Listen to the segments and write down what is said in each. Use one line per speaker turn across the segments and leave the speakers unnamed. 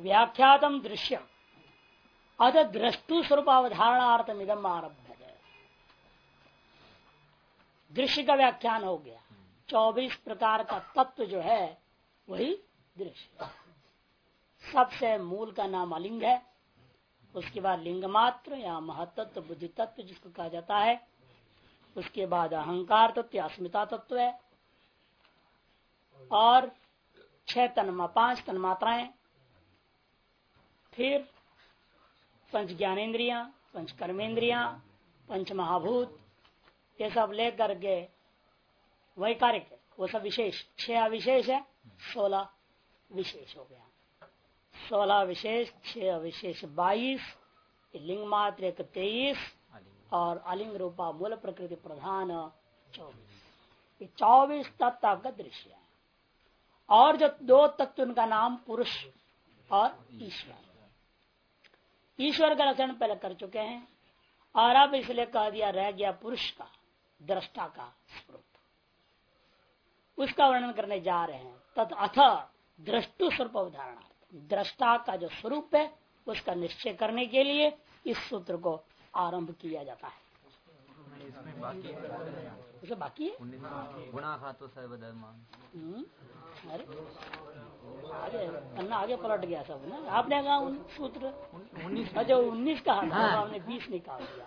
व्याख्यातम दृश्य अत दृष्टु स्वरूप अवधारणार्थम इदम आरब्ध दृश्य का व्याख्यान हो गया। चौबीस प्रकार का तत्व जो है, वही दृश्य। सबसे मूल का नाम अलिंग है। उसके बाद लिंग मात्र, या महतत्व बुद्धि तत्व जिसको कहा जाता है। उसके बाद अहंकार तत्व अस्मिता तत्व है। और छह तन्मा, पाँच तन्मात्राएँ। फिर पंच ज्ञानेन्द्रिया पंच कर्मेंद्रिया पंच महाभूत ये सब लेकर के वैकारिक वो सब विशेष छह अविशेष है सोलह विशेष हो गया। सोलह विशेष छह विशेष बाईस लिंग मात्र एक तेईस और अलिंग रूपा मूल प्रकृति प्रधान चौबीस। ये चौबीस तत्व का दृश्य है। और जो दो तत्व उनका नाम पुरुष और ईश्वर। ईश्वर का लक्षण पहले कर चुके हैं और अब इसलिए कह दिया रह गया पुरुष का, दृष्टा का स्वरूप उसका वर्णन करने जा रहे हैं। तथ अथ दृष्टु स्वरूप अवधारणा दृष्टा का जो स्वरूप है, उसका निश्चय करने के लिए इस सूत्र को आरंभ किया जाता है। उसे बाकी है?
गुणा खातो सर्वधर्म
हम्म, अरे आगे पन्ना आगे पलट गया सब ना। आपने कहा उन सूत्र? अच्छा उन्नीस कहा था
हाँ।
आपने बीस निकाल दिया।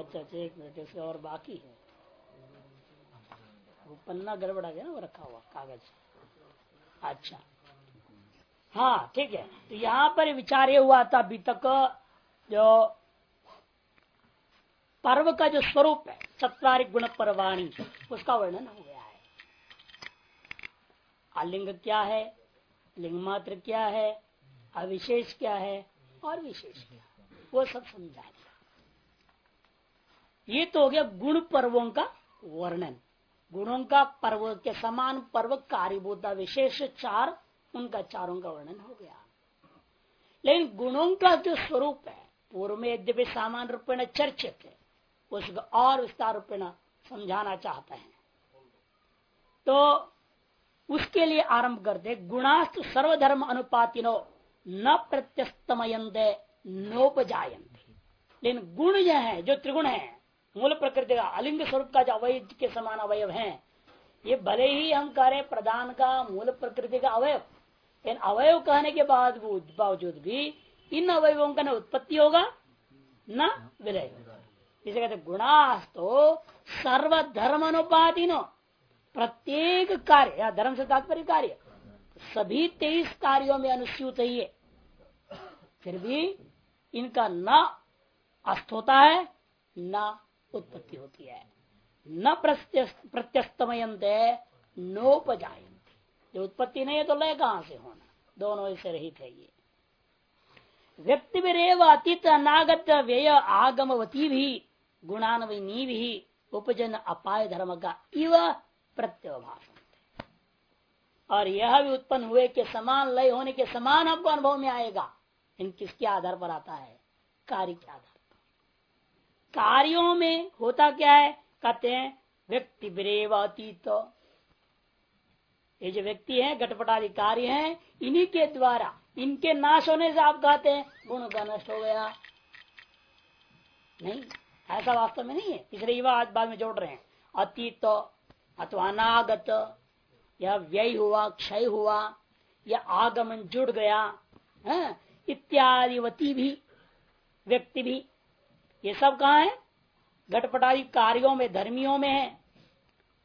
अच्छा अच्छा एक मिनट और बाकी है। वो पन्ना गड़बड़ा गया ना वो रखा हुआ कागज़। अच्छा। हाँ ठीक है। तो यहाँ पर विचार ये हुआ था अभी तक जो पर्व का जो स्वरूप है चतवारिक गुण परवाणी उसका वर्णन हो गया है। अलिंग क्या है? लिंग मात्र क्या है? अविशेष क्या है? और विशेष क्या है? वो सब समझा दिया। ये तो हो गया गुण पर्वों का वर्णन। गुणों का पर्व के समान पर्व कार्यभूता विशेष चार, उनका चारों का वर्णन हो गया। लेकिन गुणों का जो स्वरूप है, पूर्व में यद्यपि सामान्य रूपेण चर्चित है उसको और विस्तार रूपेण समझाना चाहते हैं। तो उसके लिए आरंभ करते गुणास्तु सर्वधर्म अनुपातिनो न प्रत्यस्तमयंते, नोपजायंते। लेकिन गुण जो है, जो त्रिगुण है, मूल प्रकृति का, अलिंग स्वरूप का जो अवय के समान अवयव है, ये भले ही हम करें प्रधान का मूल प्रकृति का अवयव, लेकिन अवयव कहने के बाद बावजूद भी इन अवयवों का न उत्पत्ति होगा, न विलय होगा। इसे कहते गुणास तो सर्वधर्म अनुपातिनो प्रत्येक कार्य, या धर्म से तात्पर्य कार्य, सभी तेईस कार्यों में अनुस्यूत ही है। फिर भी इनका न अस्त होता है, न उत्पत्ति होती है। न प्रत्यस्तमयंते, नोपजायंते। जो उत्पत्ति नहीं है तो लय कहाँ से होना? दोनों से रहित है ये। व्यक्ति भी रेव अतीत अनागत व्यय आगमवती भी गुणान्वयनी भी उपजन अपाय धर्म का इव प्रत्यवभाषण और यह भी उत्पन्न हुए के समान, लय होने के समान आपको अनुभव में आएगा। इन किसके आधार पर आता है? कार्य के आधार पर। कार्यों में होता क्या है? कहते हैं, व्यक्ति ब्रेव अतीत। ये जो व्यक्ति है घटपटादि कार्य है, इन्हीं के द्वारा, इनके नाश होने से आप कहते हैं, गुण का नष्ट हो गया। नहीं। ऐसा वास्तव में नहीं है। इसलिए युवा बाद में जोड़ रहे हैं। अतीत, अथवा अनागत, या व्यय हुआ, क्षय हुआ, या आगमन जुड़ गया, है? इत्यादिवती भी, व्यक्ति भी, ये सब कहा है? घटपटारी कार्यों में, धर्मियों में है।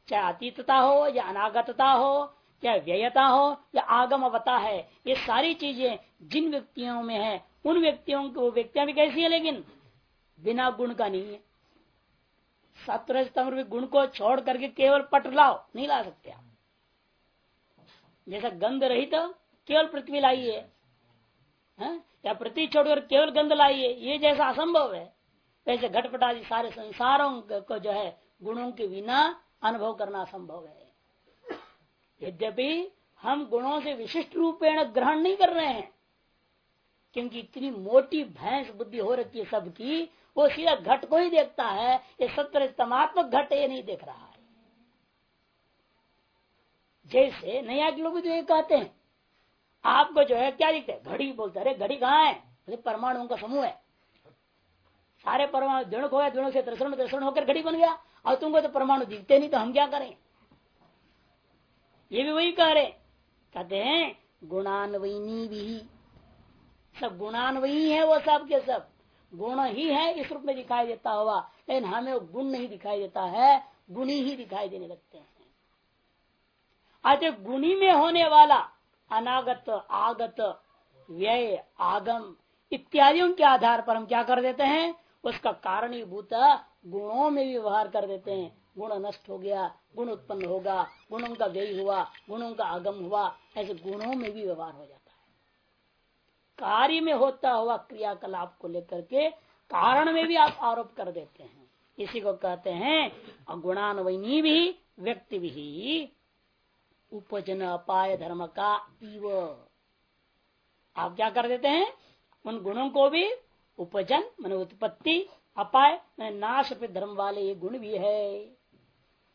चाहे अतीतता हो, या अनागतता हो, या व्ययता हो, या आगमवता है, ये सारी चीज़ें जिन व्यक्तियों में है, उन व्यक्तियों को, व्यक्तियाँ भी कैसी है लेकिन बिना गुण का नहीं है। सत्र स्तंभ गुण को छोड़ करके केवल पट लाओ, नहीं ला सकते आप। जैसा गंध रही तो केवल पृथ्वी लाइए या पृथ्वी छोड़कर केवल गंध लाइए ये जैसा असंभव है। वैसे घटपटादि सारे संसारों को जो है, गुणों के बिना अनुभव करना असंभव है। यद्यपि हम गुणों से विशिष्ट रूपेण ग्रहण नहीं कर रहे हैं, क्योंकि इतनी मोटी भैंस बुद्धि हो रखी है सबकी वो सीधा घट को ही देखता है, ये सत्य तमात्मक घट ये नहीं देख रहा है। जैसे नया के लोग जो ये कहते हैं, आपको जो है क्या दिखता है? घड़ी बोलते अरे घड़ी कहाँ है? परमाणुओं का समूह है। सारे परमाणु दृढ़ हो गया दृढ़ से त्रसण त्रसण होकर घड़ी बन गया, और तुमको तो परमाणु दिखते नहीं तो हम क्या करें? ये भी वही कह रहे कहते हैं, गुणान्वयनी भी। सब गुणान्वयी है वो सब के सब। गुण ही है, इस रूप में दिखाई देता हुआ। लेकिन हमें गुण नहीं दिखाई देता है, गुणी ही दिखाई देने लगते हैं। आज गुणी में होने वाला अनागत, आगत, व्यय, आगम इत्यादियों के आधार पर हम क्या कर देते हैं? उसका कारणीभूत गुणों में व्यवहार कर देते हैं। गुण नष्ट हो गया, गुण उत्पन्न होगा, गुणों का व्यय हुआ, गुणों का आगम हुआ, ऐसे गुणों में भी व्यवहार हो जाता कार्य में होता हुआ क्रियाकलाप को लेकर के कारण में भी आप आरोप कर देते हैं। इसी को कहते हैं गुणान्वयनी भी, व्यक्ति भी। उपजन अपाय धर्म का इव। आप क्या कर देते हैं? उन गुणों को भी, उपजन मन उत्पत्ति, अपाय, मैंने नाश पे धर्म वाले ये गुण भी है।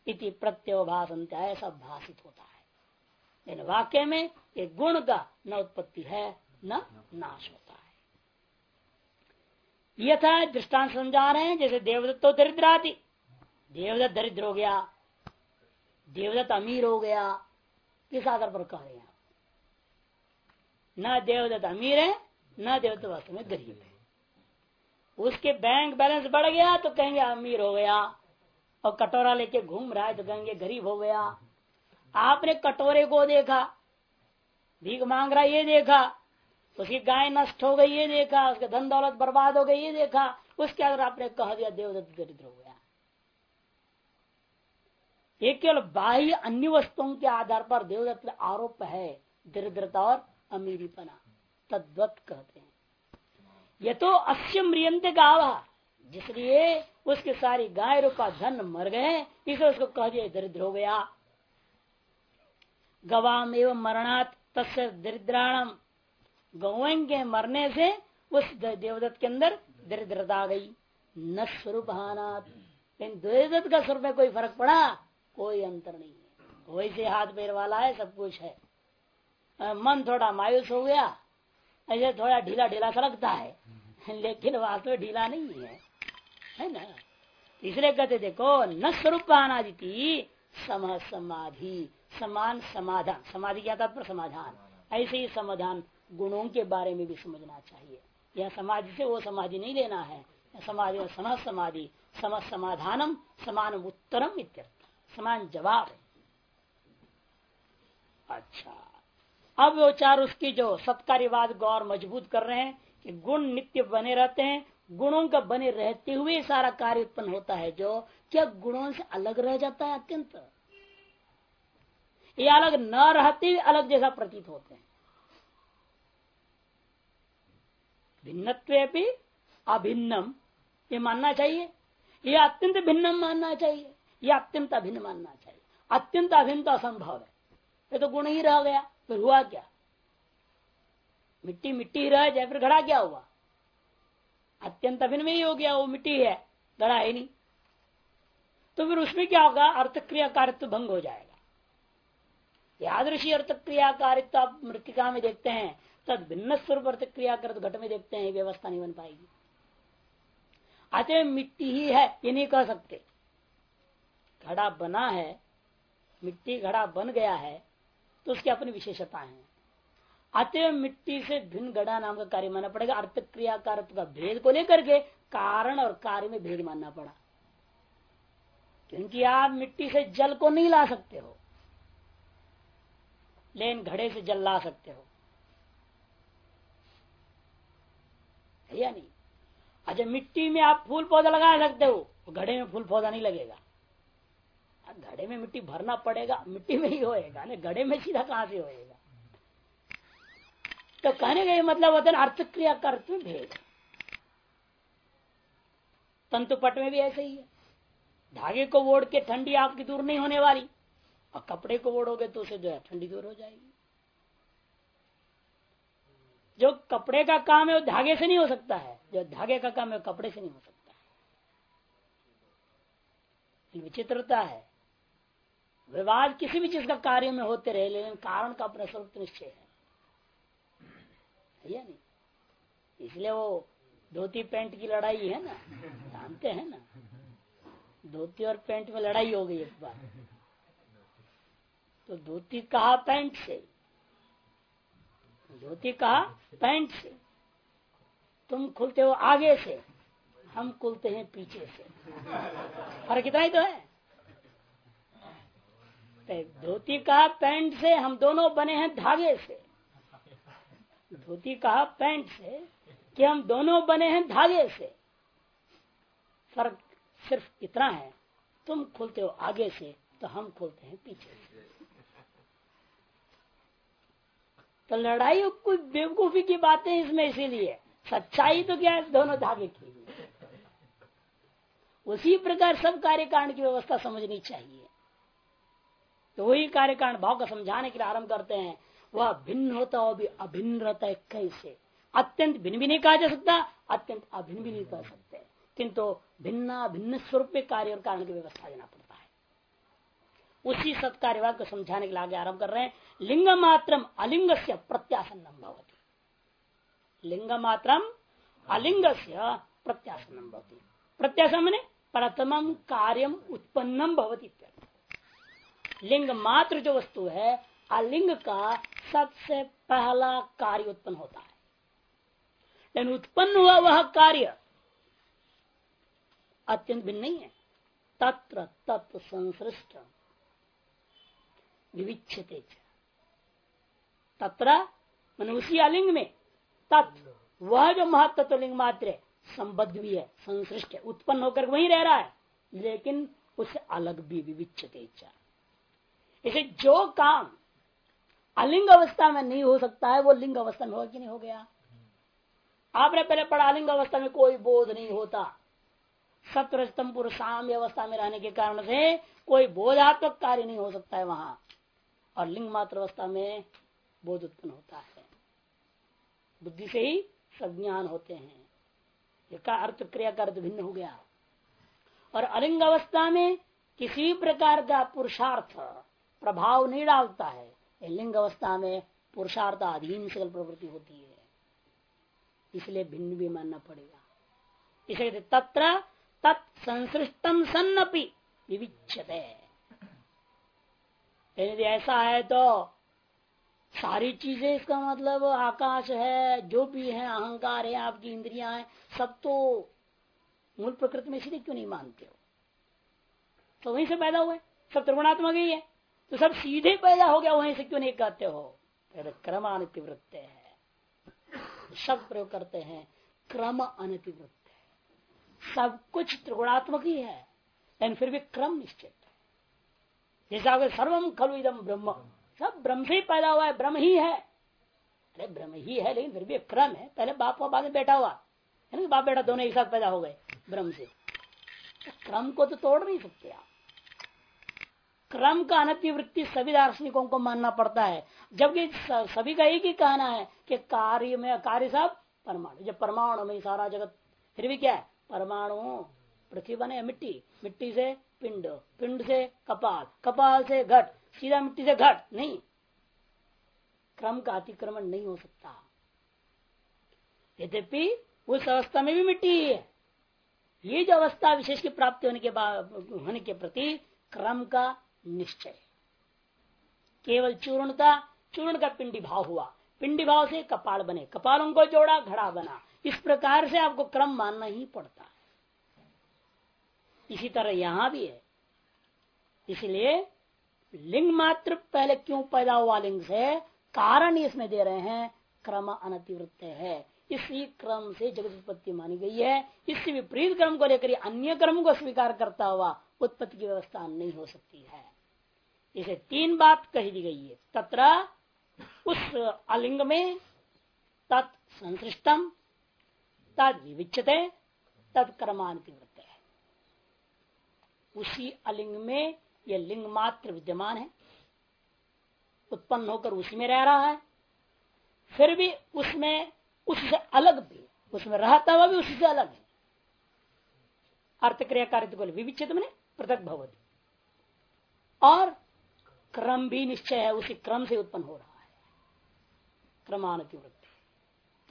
इति प्रत्यवभाषण ऐसा भाषित होता है। वाक्य में ये गुण का न उत्पत्ति है। न नाश होता है। यथा दृष्टांत समझा रहे हैं, जैसे देवदत्त तो दरिद्र आती देवदत्त दरिद्र हो गया, देवदत्त अमीर हो गया किस आधार पर कह रहे हैं न देवदत्त अमीर है, न देवदत्त वास्तव में गरीब है। उसके बैंक बैलेंस बढ़ गया तो कहेंगे अमीर हो गया, और कटोरा लेके घूम रहा है तो कहेंगे गरीब हो गया। आपने कटोरे को देखा, भीख मांग रहा ये देखा उसकी गाय नष्ट हो गई, ये देखा, उसके धन दौलत बर्बाद हो गई, ये देखा। उसके अगर आपने कह दिया, देवदत्त दरिद्र हो गया। ये केवल बाह्य अन्य वस्तुओं के आधार पर देवदत्त आरोप है, दरिद्रता और अमीरीपना। तद्वत कहते हैं। ये तो अश्य म्रियंत गावा। जिसलिए उसके सारी गाय रूपा धन मर गए, इसे उसको कह दिया, दरिद्र हो गया। गवाम एवं मरणात तस्य दरिद्राणम। गौएँ के मरने से उस देवदत्त के अंदर दरिद्रता आ गई। न स्वरूप लेकिन देवदत्त का स्वरूप में कोई फ़र्क पड़ा, कोई अंतर नहीं है। वैसे हाथ पैर वाला है, सब कुछ है। मन थोड़ा मायूस हो गया, ऐसे थोड़ा ढीला ढीला सा लगता है। लेकिन वास्तव में ढीला नहीं है। है ना? इसलिए कहते, देखो, न स्वरूप अनादिति सम समाधि समान समाधान। समाधि क्या था? समाधान। ऐसे ही समाधान। गुणों के बारे में भी समझना चाहिए। यह समाधि से वो समाधि नहीं लेना है। समाधि में सम समाधि समझ समाधानम, समान उत्तरम समान जवाब। अच्छा। अब वो चार उसकी जो सत्कार्यवाद गौर मज़बूत कर रहे हैं कि गुण नित्य बने रहते हैं। गुणों का बने रहते हुए सारा कार्य उत्पन्न होता है जो क्या गुणों से अलग रह जाता है अत्यंत? ये अलग न रहते अलग जैसा प्रतीत होते हैं। भिन्नत्व अभिन्नम। ये मानना चाहिए। ये अत्यंत भिन्नम मानना चाहिए। ये अत्यंत अभिन्न मानना चाहिए। अत्यंत अभिन्न तो असंभव है। ये तो गुण ही रह गया, फिर हुआ क्या? मिट्टी मिट्टी रह जाए, फिर घड़ा क्या हुआ? अत्यंत अभिन्न में ही हो गया, वो मिट्टी है, घड़ा है नहीं। तो फिर उसमें क्या होगा? अर्थ क्रिया कारित्व भंग हो जाएगा। यादृशी अर्थ क्रिया आप मृतिका में देखते हैं तद भिन्न स्वरूप क्रिया कर घट में देखते हैं व्यवस्था नहीं बन पाएगी। आते मिट्टी ही है, ये नहीं कह सकते। घड़ा बना है, मिट्टी घड़ा बन गया है तो उसकी अपनी विशेषता है। अतः मिट्टी से भिन्न घड़ा नाम का कार्य मानना पड़ेगा अर्थ क्रिया का भेद को लेकर के कारण और कार्य में भेद मानना पड़ा। क्योंकि आप मिट्टी से जल को नहीं ला सकते हो। लेकिन घड़े से जल ला सकते हो। या नहीं? अच्छा मिट्टी में आप फूल पौधा लगा सकते हो घड़े में फूल पौधा नहीं लगेगा। घड़े में मिट्टी भरना पड़ेगा, मिट्टी में ही होएगा ना घड़े में सीधा कहाँ से होएगा? तो कहने का मतलब होता है अर्थ क्रिया कर्त भेद। तंतु पट में भी ऐसे ही है। धागे को ओढ़ के ठंडी आपकी दूर नहीं होने वाली, और कपड़े को ओढ़ोगे तो उसे जो है ठंडी दूर हो जाएगी। जो कपड़े का काम है वो धागे से नहीं हो सकता है। जो धागे का काम है वो कपड़े से नहीं हो सकता है। विचित्रता है। विवाद किसी भी चीज़ का कार्य में होते रहे, लेकिन कारण का अपना स्वरूप निश्चय है। या नहीं? इसलिए वो धोती पैंट की लड़ाई है ना? जानते हैं ना? धोती और पैंट में लड़ाई हो गई एक बार। तो धोती कहा पैंट से? धोती कहा पैंट से तुम खुलते हो आगे से, हम खुलते हैं पीछे से। फ़र्क इतना ही तो है। तो धोती कहा पैंट से हम दोनों बने हैं धागे से। धोती कहा पैंट से कि हम दोनों बने हैं धागे से। फ़र्क सिर्फ़ इतना है, तुम खुलते हो आगे से तो हम खुलते हैं पीछे से। तो लड़ाई कोई बेवकूफ़ी की बातें इसमें इसीलिए। सच्चाई तो क्या है, दोनों धागे की उसी प्रकार सब कार्य कारण की व्यवस्था समझनी चाहिए। तो वही कार्य कारण भाव का समझाने के लिए आरंभ करते हैं। वह भिन्न होता हो भी अभिन्न रहता है कैसे? अत्यंत भिन्न भी नहीं कहा जा सकता, अत्यंत अभिन्न भी नहीं कह सकते। किंतु भिन्ना भिन्न स्वरूप में कार्य और कारण की व्यवस्था देना पड़ता उसी सत्कार्यवाद को समझाने के लिए आगे आरंभ कर रहे हैं। लिंग मात्रम अलिंग से प्रत्यासन्नम भवती। लिंग मात्रम अलिंग से प्रत्यासन्नम भवती। प्रत्यासन मैंने प्रथम कार्यम उत्पन्नम भवती लिंग मात्र जो वस्तु है, अलिंग का सबसे पहला कार्य उत्पन्न होता है। लेकिन उत्पन्न हुआ वह कार्य अत्यंत भिन्न नहीं है। तत्र तत्व संसृष्ट विविच्छते तत्र मन उसी अलिंग में तत्व वह जो महत्व लिंग मात्र संबद्ध भी है संसृष्ट है उत्पन्न होकर वहीं रह रहा है लेकिन उससे अलग भी विविच्छते इसे जो काम अलिंग अवस्था में नहीं हो सकता है वो लिंग अवस्था में हो कि नहीं हो गया? आपने पहले पढ़ा अलिंग अवस्था में कोई बोध नहीं होता। सत्रस्तम पुरुष साम्य अवस्था में रहने के कारण से कोई बोधात्मक कार्य नहीं हो सकता है वहाँ। और लिंग मात्र अवस्था में बोध उत्पन्न होता है। बुद्धि से ही संज्ञान होते हैं। का अर्थ क्रिया का अर्थ भिन्न हो गया। और अलिंग अवस्था में किसी प्रकार का पुरुषार्थ प्रभाव नहीं डालता है। लिंग अवस्था में पुरुषार्थ अधीन सकल प्रवृत्ति होती है। इसलिए भिन्न भी मानना पड़ेगा। इसलिए तत्र तत्संसृष्टम सन्नपि विविच्छते यदि ऐसा है तो सारी चीज़ें इसका मतलब आकाश है, जो भी है, अहंकार है, आपकी इंद्रियाँ हैं, सब तो मूल प्रकृति में सीधे क्यों नहीं मानते हो? तो वहीं से पैदा हुए, सब त्रिगुणात्मक ही है तो सब सीधे पैदा हो गया, वहीं से क्यों नहीं कहते हो, क्रम अनतिवृत्त है। सब प्रयोग करते हैं, क्रम अनतिवृत्त है। सब कुछ त्रिगुणात्मक ही है, लेकिन फिर भी क्रम निश्चित। जैसा सर्वम खलु इदम ब्रह्म। सब ब्रह्म से ही पैदा हुआ है, ब्रह्म ही है। अरे, ब्रह्म ही है, लेकिन फिर भी क्रम है। पहले बाप का बाद में बैठा हुआ। है ना बाप बेटा दोनों एक साथ पैदा हो गए, ब्रह्म से। क्रम को तो तोड़ नहीं सकते आप। क्रम का अनतिवृत्ति सभी दार्शनिकों को मानना पड़ता है। जबकि सभी का एक ही कहना है कि कार्य में कार्य सब परमाणु। जब परमाणु में सारा जगत, फिर भी क्या है? परमाणु। पृथ्वी बने, मिट्टी। मिट्टी से पिंड पिंड से कपाल कपाल से घट, सीधा मिट्टी से घट, नहीं। क्रम का अतिक्रमण नहीं हो सकता। यद्यपि उस अवस्था में भी मिट्टी ही ये जो अवस्था विशेष की प्राप्ति होने के होने के प्रति क्रम का निश्चय। केवल चूर्ण का चूर्ण का पिंडी भाव हुआ। पिंडी भाव से कपाल बने। कपालों को जोड़ा, घड़ा बना। इस प्रकार से आपको क्रम मानना ही पड़ता है। इसी तरह यहाँ भी है। इसलिए लिंग मात्र पहले क्यों पैदा हुआ लिंग से? कारण इसमें दे रहे हैं, क्रम अनतिवृत्त है। इसी क्रम से जगत उत्पत्ति मानी गई है। इससे विपरीत क्रम को लेकर अन्य क्रम को स्वीकार करता हुआ उत्पत्ति की व्यवस्था नहीं हो सकती है। इसे तीन बात कही दी गई है। तत्र उस अलिंग में तत् संसृष्टम तद विविचते तत्क्रमांतिवृत्त उसी अलिंग में यह लिंग मात्र विद्यमान है। उत्पन्न होकर उसी में रह रहा है। फिर भी उसमें, उससे अलग भी, उसमें रहता हुआ भी उसी से अलग है। अर्थ क्रिया कार्य विविचित मैंने, पृथक भवती। और क्रम भी निश्चय है, उसी क्रम से उत्पन्न हो रहा है। क्रमानुवृत्ति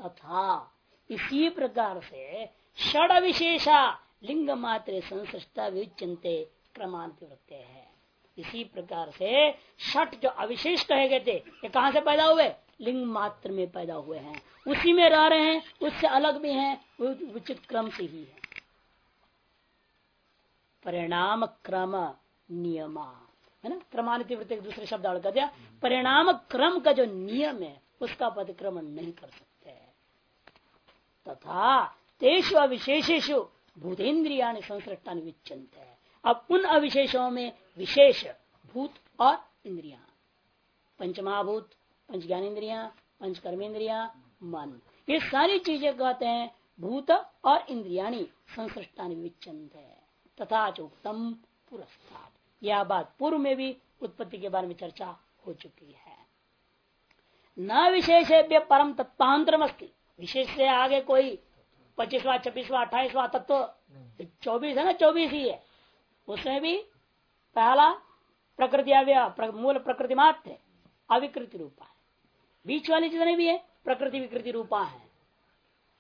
तथा इसी प्रकार से षड विशेषा लिंग मात्र संसृष्टा विचिंते क्रमांत वृत्ते है। इसी प्रकार से षट जो अविशेष कहे गए थे, ये कहाँ से पैदा हुए? लिंग मात्र में पैदा हुए हैं। उसी में रह रहे हैं, उससे अलग भी हैं उचित क्रम से ही है। परिणाम क्रम नियमा। है ना? क्रमानित वृत्ति दूसरे शब्द कर दिया। परिणाम क्रम का जो नियम है, उसका पदक्रमण नहीं कर सकते। तथा तेषु अविशेषेशु भूतेन्द्रिया संसृष्टा विचंत है अब उन अविशेषों में विशेष भूत और इंद्रिया। पंचमहाभूत पंच ज्ञानेन्द्रिया पंच कर्मेंद्रिया मन। ये सारी चीज़ें कहते हैं, भूत और इंद्रियाणी संसृष्टा विचंत है तथा चोक्तम पुरस्कार यह बात पूर्व में भी उत्पत्ति के बारे में चर्चा हो चुकी है। न विशेष परम तत्वांतर विशेष से आगे कोई पच्चीसवा, छब्बीसवा, अट्ठाईसवा तत्व चौबीस है ना, चौबीस ही है। उसमें भी पहला प्रकृति अव्य मूल प्रकृति मात्र, अविकृति रूपा है। बीच वाली जितने भी है, प्रकृति विकृति रूपा है।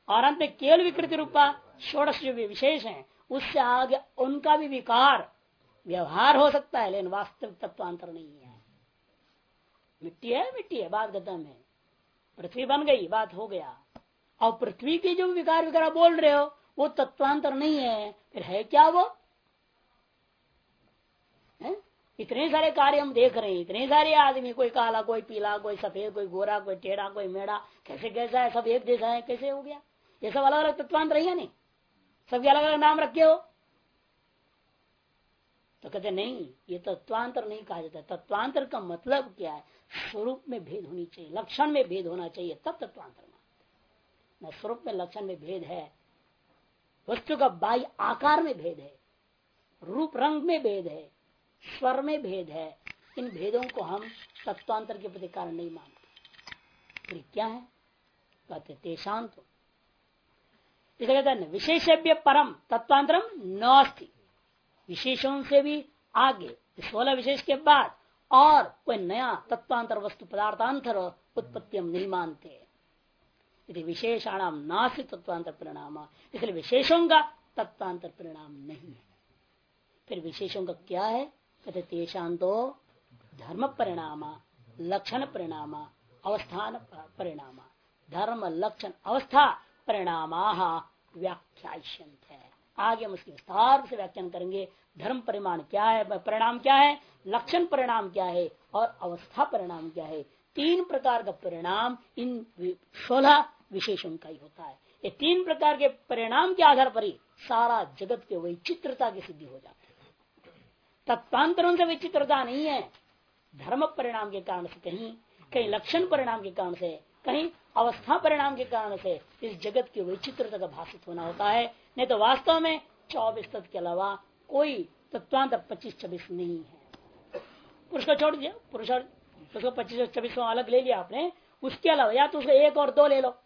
और अंत में केवल विकृति रूपा, षोड़श जो विशेष है, उससे आगे उनका भी विकार, व्यवहार हो सकता है, लेकिन वास्तविक तत्वांतर नहीं है। मिट्टी है मिट्टी है, बात खत्म है। पृथ्वी बन गई, बात हो गया। और पृथ्वी के जो विकार विकार बोल रहे हो, वो तत्वांतर नहीं है। फिर है क्या वो? है? इतने सारे कार्य हम देख रहे हैं, इतने सारे आदमी, कोई काला, कोई पीला, कोई सफ़ेद, कोई गोरा, कोई टेढ़ा, कोई मेढ़ा, कैसे कैसा है, सब एक जैसा है, कैसे हो गया? ये सब अलग अलग तत्वांतर है नहीं? सबके अलग अलग नाम रखे हो? तो कहते नहीं, ये तत्वांतर नहीं कहा जाता। तत्वांतर का मतलब क्या है? स्वरूप में भेद होनी चाहिए, लक्षण में भेद होना चाहिए, तब तत्वांतर न स्वरूप में लक्षण में भेद है, वस्तु का बाह्य आकार में भेद है, रूप रंग में भेद है, स्वर में भेद है, इन भेदों को हम तत्वांतर के प्रति कारण नहीं मानते। फिर क्या है? कहते कहते हैं विशेषव्य परम तत्वांतरम न विशेषों से भी आगे, सोलह विशेष के बाद, और कोई नया तत्वांतर वस्तु पदार्थांतर उत्पत्ति हम नहीं मानते। यदि विशेषाणाम नासिक तत्वांतर परिणाम इसलिए विशेषों का तत्वांतर परिणाम नहीं है। फिर विशेषों का क्या है? कहते तेषांतो धर्म परिणाम लक्षण परिणाम अवस्थान परिणाम। धर्म, लक्षण, अवस्था परिणाम व्याख्या है आगे हम उसके विस्तार से व्याख्यान करेंगे। धर्म परिमाण क्या है? परिणाम क्या है? लक्षण परिणाम क्या है? और अवस्था परिणाम क्या है? तीन प्रकार का परिणाम इन सोलह विशेषण का ही होता है। ये तीन प्रकार के परिणाम के आधार पर ही सारा जगत के वैचित्रता की सिद्धि हो जाती है। तत्वांतरों से विचित्रता नहीं है। धर्म परिणाम के कारण से कहीं कहीं लक्षण परिणाम के कारण से, कहीं अवस्था परिणाम के कारण से इस जगत की वैचित्रता का भाषित होना होता है। नहीं तो वास्तव में चौबीस तत्व के अलावा कोई तत्वांतर पच्चीस, छब्बीस नहीं है। पुरुष को छोड़ दिया। पुरुष पच्चीस छब्बीस अलग ले लिया आपने। उसके अलावा या तो उसको एक और दो ले लो।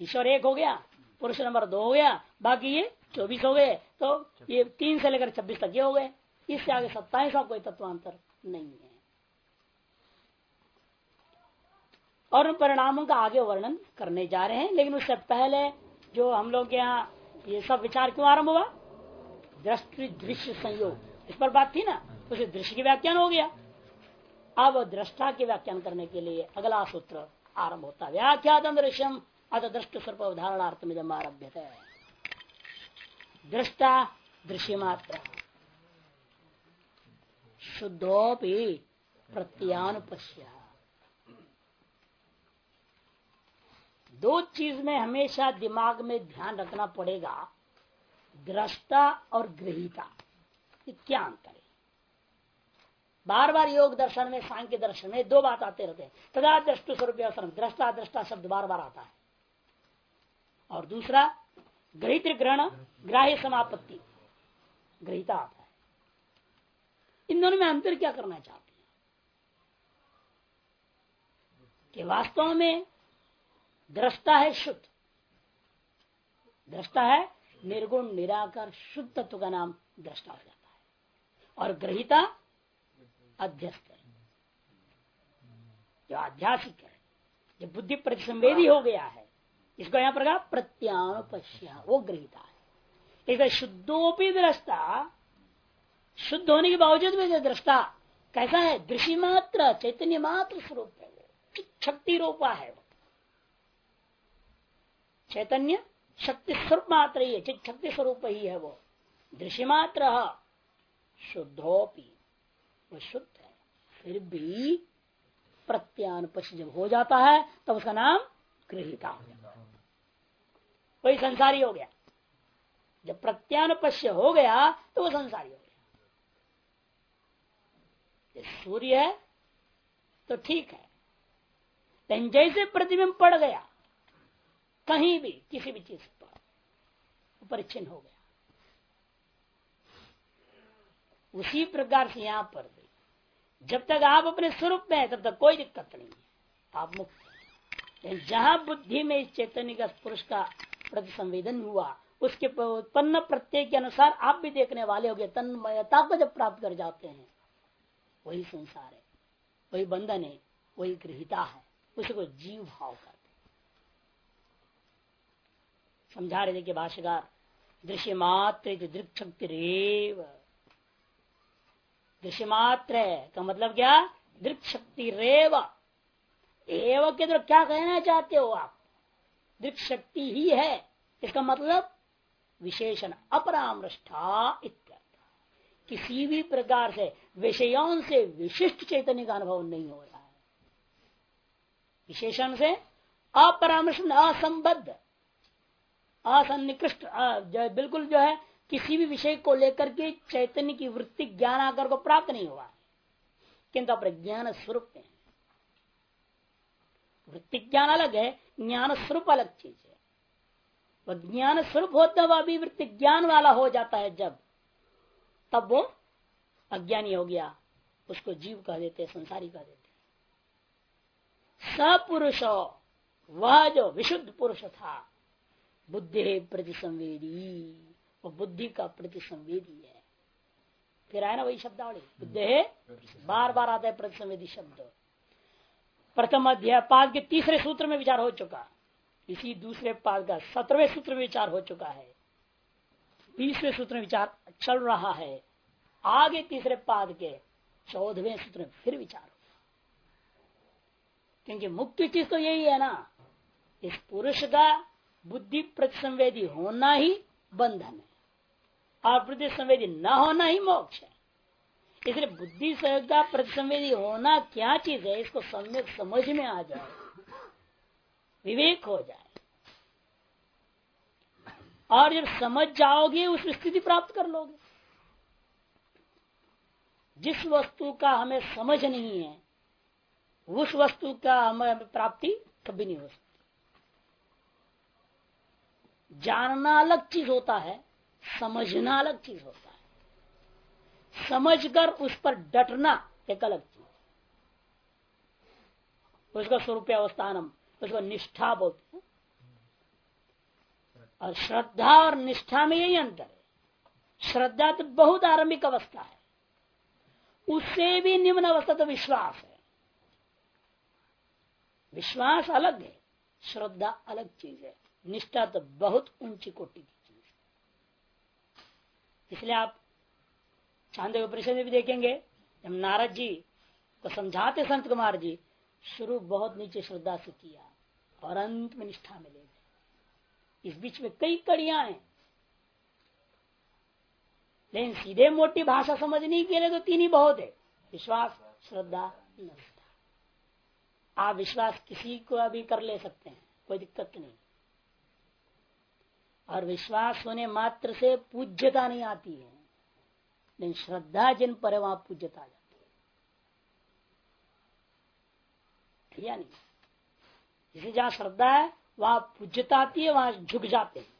ईश्वर एक हो गया, पुरुष नंबर दो हो गया, बाकी ये चौबीस हो गए तो ये तीन से लेकर छब्बीस तक ये हो गए। इससे आगे सत्ताईस का कोई तत्वांतर नहीं है। और परिणामों का आगे वर्णन करने जा रहे हैं, लेकिन उससे पहले जो हम लोग यहाँ ये सब विचार क्यों आरंभ हुआ? दृष्टि दृश्य संयोग। इस पर बात थी ना, उसे दृश्य की व्याख्यान हो गया। अब दृष्टा के व्याख्यान करने के लिए अगला सूत्र आरंभ होता व्याख्या दृश्यम अत दृष्ट स्वरूप उदाहरणार्थ में जब आरभ्य दृष्टा दृश्य मात्र शुद्धोपि प्रत्यानुपश्य दो चीज़ में हमेशा दिमाग में ध्यान रखना पड़ेगा, दृष्टा और ग्रहिता क्या अंतर है? बार बार योग दर्शन में, सांख्य दर्शन में दो बात आते रहते हैं। तदा दृष्टु स्वरूप दृष्टा दृष्टा शब्द बार बार आता है। और दूसरा ग्रहित ग्रहण, ग्राह्य समापत्ति। ग्रहिता आता है। इन दोनों में अंतर क्या करना चाहते हैं? कि वास्तव में दृष्टा है शुद्ध। दृष्टा है निर्गुण, निराकार, शुद्ध तत्व का नाम दृष्टा हो जाता है। और ग्रहिता अध्यस्त है। जो आध्यासिक है जब बुद्धि प्रतिसंवेदी हो गया है इसको यहाँ पर कहा प्रत्यानुपश्य वो गृहिता है। इसका शुद्धोपी दृष्टा, शुद्ध होने के बावजूद भी दृष्टा कैसा है? दृषि मात्र, चैतन्य मात्र स्वरूप है वो। शक्ति रूपा है वो? चैतन्य शक्ति स्वरूप मात्र ही है शक्ति स्वरूप ही है वो। दृश्य मात्र, शुद्धोपी, वो शुद्ध है। फिर भी प्रत्यानुपक्ष जब हो जाता है, तब तो उसका नाम गृहिता हो जाता वही संसारी हो गया। जब प्रत्यानुपश्य हो गया तो वो संसारी हो गया। सूर्य है तो ठीक है। लेकिन जैसे प्रतिबिंब पड़ गया, कहीं भी, किसी भी चीज़ पर परिचिन हो गया। उसी प्रकार से यहाँ पर भी, जब तक आप अपने स्वरूप में है, तब तक कोई दिक्कत नहीं है। आप मुक्त जहाँ बुद्धि में इस चैतन्य का पुरुष का प्रति संवेदन हुआ। उसके उत्पन्न प्रत्यय के अनुसार आप भी देखने वाले हो गए तन्मयता को जब प्राप्त कर जाते हैं, वही संसार है, वही बंधन है, वही गृहिता है उसी को जीव भाव करते समझा रहे थे कि दृश्य मात्र दृक् शक्ति रेव दृश्य मात्र का मतलब क्या? दृक् शक्ति रेव एव के द्वारा क्या कहना चाहते हो आप? दृक् शक्ति ही है। इसका मतलब विशेषण इत्यर्थ। किसी भी प्रकार से विषयों से विशिष्ट चैतन्य का अनुभव नहीं हो रहा है। विशेषण से अपरामृष्ट असंबद्ध। असन्निकृष्ट जो बिल्कुल जो है, किसी भी विषय को लेकर के चैतन्य की वृत्ति ज्ञान आकर को प्राप्त नहीं हुआ किंतु अपने ज्ञान स्वरूप में वृत्ति ज्ञान अलग है ज्ञान स्वरूप अलग चीज़ है। वह ज्ञान स्वरूप होता हुआ भी वृत्ति ज्ञान वाला हो जाता है जब। तब वो अज्ञानी हो गया उसको जीव कह देते संसारी कह देते सपुरुष वह जो विशुद्ध पुरुष था बुद्धि प्रति संवेदी वो बुद्धि का प्रति संवेदी है। फिर आया ना वही शब्दावली बुद्धि बार बार आता है प्रति संवेदी शब्द। प्रथम अध्याय पाद के तीसरे सूत्र में विचार हो चुका। इसी दूसरे पाद का सत्रहवें सूत्र में विचार हो चुका है। बीसवें सूत्र में विचार चल रहा है। आगे तीसरे पाद के चौदहवें सूत्र में फिर विचार होगा। क्योंकि मुख्य चीज़ तो यही है ना, इस पुरुष का बुद्धि प्रतिसंवेदी होना ही बंधन है। और बुद्धि संवेदी न होना ही मोक्ष है। इसलिए बुद्धि का प्रतिसंवेदी होना क्या चीज़ है? इसको सम्यक समझ में आ जाए। विवेक हो जाए। और जब समझ जाओगे, उस स्थिति प्राप्त कर लोगे। जिस वस्तु का हमें समझ नहीं है, उस वस्तु का हमें प्राप्ति कभी नहीं हो सकती। जानना अलग चीज़ होता है, समझना अलग चीज़ होता है। समझकर उस पर डटना एक अलग चीज़। उसका स्वरूप अवस्थानम, उसको निष्ठा बोलते हैं। और श्रद्धा और निष्ठा में यही अंतर है। श्रद्धा तो बहुत आरंभिक अवस्था है। उससे भी निम्न अवस्था तो विश्वास है। विश्वास अलग है, श्रद्धा अलग चीज़ है। निष्ठा तो बहुत ऊँची कोटि की चीज़ है। इसलिए आप चांदे परिषद में भी देखेंगे, जब नारद जी को समझाते संत कुमार जी, शुरू बहुत नीचे श्रद्धा से किया और अंत में निष्ठा में ले गए। इस बीच में कई कड़िया हैं। लेकिन सीधे मोटी भाषा समझने के लिए तो तीन ही बहुत है, विश्वास, श्रद्धा, निष्ठा। आप विश्वास किसी को अभी कर ले सकते हैं, कोई दिक्कत नहीं। और विश्वास होने मात्र से पूज्यता नहीं आती है। लेकिन श्रद्धा जिन पर है वहाँ पूज्यता आ जाती है। या नहीं जिसे जहाँ श्रद्धा है, वहाँ पूज्यता आती है, वहाँ झुक जाते हैं।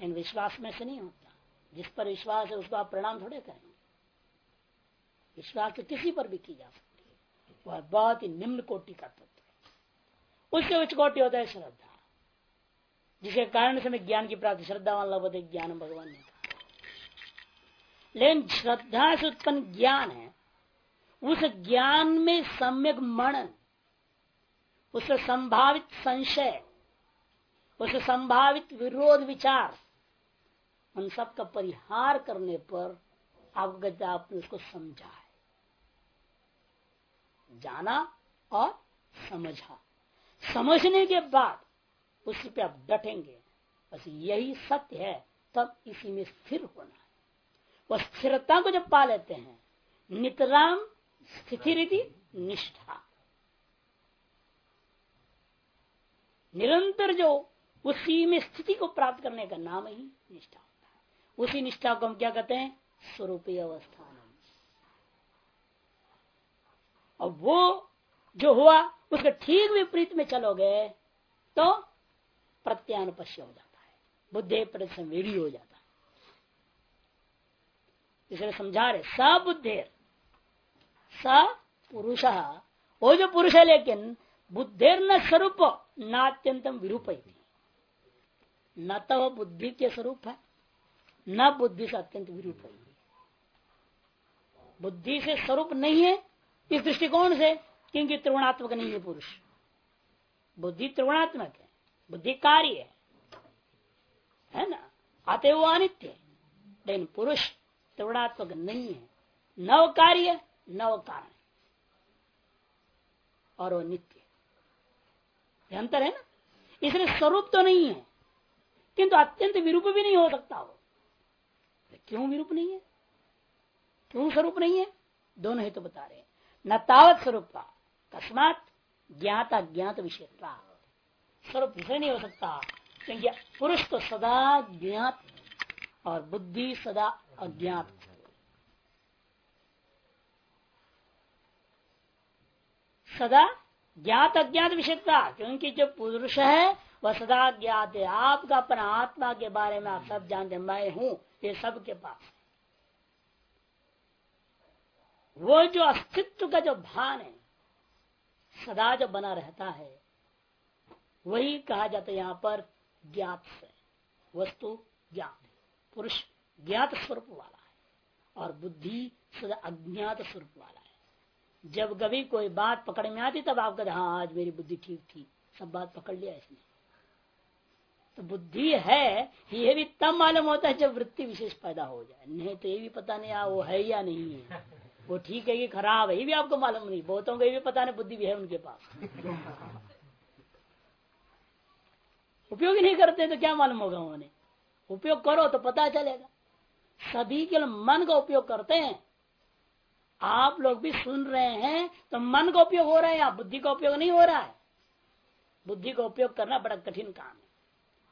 लेकिन विश्वास में से नहीं होता। जिस पर विश्वास है, उसको आप प्रणाम थोड़े करेंगे। विश्वास तो किसी पर भी की जा सकती है। वह बहुत ही निम्न कोटि का तत्व है। उससे उच्च कोटि होता है श्रद्धा। जिसके कारण से ज्ञान की प्राप्ति, श्रद्धा वाला ज्ञान भगवान ने लेकिन श्रद्धा से उत्पन्न ज्ञान है, उस ज्ञान में सम्यक मनन उससे संभावित संशय उससे संभावित विरोध विचार, उन सब का परिहार करने पर आपको आपने उसको समझा है। जाना और समझा। समझने के बाद उसी पे आप डटेंगे बस यही सत्य है, तब इसी में स्थिर होना। वह स्थिरता को जब पा लेते हैं, नितराम स्थिति रीति निष्ठा। निरंतर जो उसी में स्थिति को प्राप्त करने का नाम ही निष्ठा होता है। उसी निष्ठा को हम क्या कहते हैं? स्वरूप अवस्थान और वो जो हुआ, उसके ठीक विपरीत में चलोगे तो प्रत्यानुपश्य हो जाता है। बुद्धि प्रतिसंवेदी हो जाता है। इसलिए समझा रहे। स बुद्धेर स पुरुष। वो जो पुरुष है लेकिन बुद्धेर न स्वरूप नात्यंतम विरूप न तो वह बुद्धि के स्वरूप है, न बुद्धि से अत्यंत विरूप बुद्धि से स्वरूप नहीं है, इस दृष्टिकोण से, क्योंकि त्रिगुणात्मक नहीं है पुरुष। बुद्धि त्रिगुणात्मक है, बुद्धि कार्य है। है ना? आते वो अनित्य लेकिन पुरुष त्रिगुणात्मक नहीं है। नव कार्य नव कारण और वो नित्य। अंतर है ना? इसलिए स्वरूप तो नहीं है, किंतु अत्यंत विरूप भी नहीं हो सकता वो। क्यों विरूप नहीं है? क्यों स्वरूप नहीं है? दोनों ही तो बता रहे हैं। न तावत स्वरूप का अकस्मात ज्ञात अज्ञात विषय स्वरूप विषय नहीं हो सकता, क्योंकि पुरुष तो सदा ज्ञात और बुद्धि सदा अज्ञात सदा ज्ञात अज्ञात विषयता क्योंकि जो पुरुष है, वह सदा ज्ञात है। आपका अपना आत्मा के बारे में आप सब जानते मैं हूँ, ये सबके पास वो जो अस्तित्व का जो भान है, सदा जो बना रहता है, वही कहा जाता है यहाँ पर ज्ञात से, वस्तु ज्ञात। पुरुष ज्ञात स्वरूप वाला है और बुद्धि सदा अज्ञात स्वरूप वाला है। जब कभी कोई बात पकड़ में आती तब आप कहते हाँ आज मेरी बुद्धि ठीक थी सब बात पकड़ लिया इसने। तो बुद्धि है यह भी तब मालूम होता है जब वृत्ति विशेष पैदा हो जाए। नहीं तो ये भी पता नहीं आ, वो है या नहीं है। वो ठीक है कि खराब है ये भी आपको मालूम नहीं। बहुतों को ये भी पता नहीं बुद्धि भी है उनके पास। उपयोग नहीं करते तो क्या मालूम होगा उन्हें? उपयोग करो तो पता चलेगा। सभी के मन का उपयोग करते हैं। आप लोग भी सुन रहे हैं तो मन का उपयोग हो रहा है या बुद्धि का उपयोग नहीं हो रहा है? बुद्धि का उपयोग करना बड़ा कठिन काम है।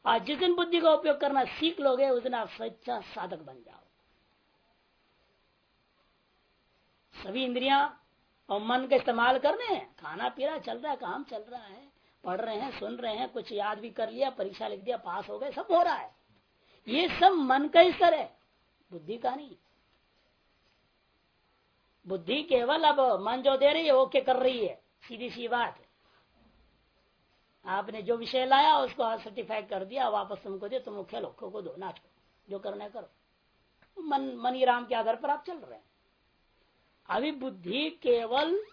और जिस दिन बुद्धि का उपयोग करना सीख लोगे, उस दिन आप सच्चा साधक बन जाओ सभी इंद्रियाँ और मन का इस्तेमाल कर रहे हैं। खाना पीना चल रहा है, काम चल रहा है, पढ़ रहे हैं, सुन रहे हैं, कुछ याद भी कर लिया, परीक्षा लिख दिया, पास हो गए, सब हो रहा है। ये सब मन का ही स्तर है। बुद्धि का नहीं। बुद्धि केवल अब मन जो दे रही है ओके कर रही है। सीधी सी बात है। आपने जो विषय लाया, उसको सर्टिफाई कर दिया वापस तुमको दे, तुम खेलो खो को दो, नाचो। जो करना करो। मन, मनी राम के आधार पर आप चल रहे हैं। अभी बुद्धि केवल